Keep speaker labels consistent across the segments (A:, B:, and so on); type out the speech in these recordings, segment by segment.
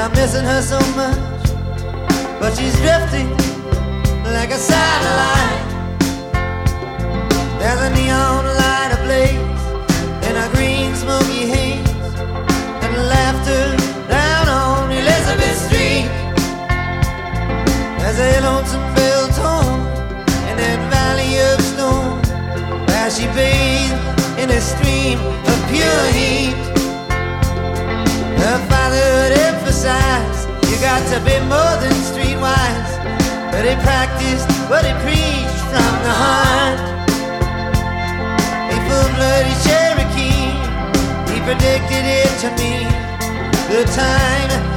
A: And I'm missing her so much. But she's drifting like a satellite. There's a neon light ablaze in a green smoky haze. And laughter down on Elizabeth Street. There's a lonesome bell tone in that valley of stone where she bathed in a stream of pure heat. Her father Besides, you got to be more than streetwise. But he practiced what he preached from the heart. A full-blooded Cherokee, he predicted it to me. The time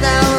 A: now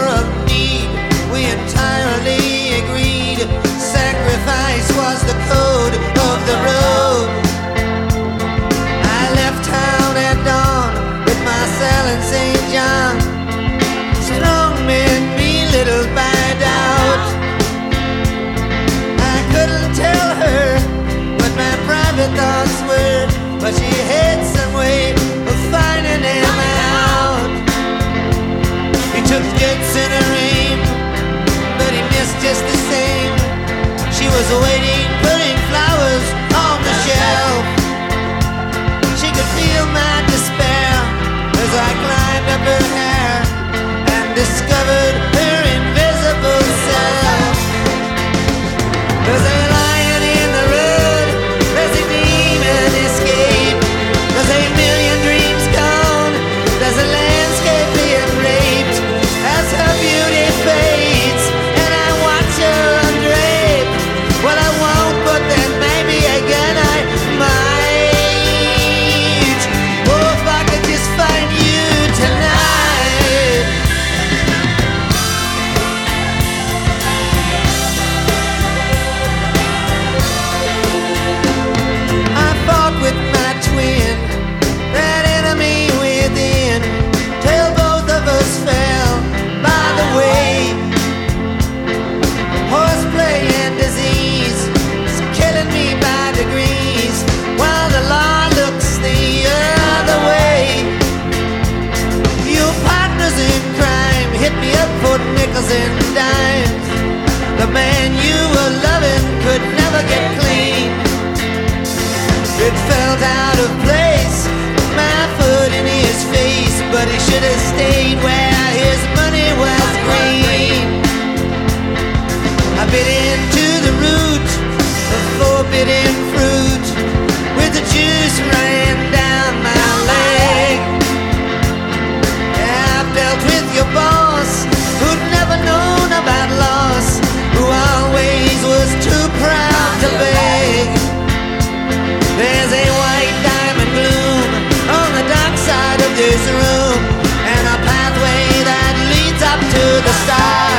A: The man you were loving could never get clean. It felt out of place, my foot in his face, but he should have stayed where. producer room and a pathway that leads up to the stars.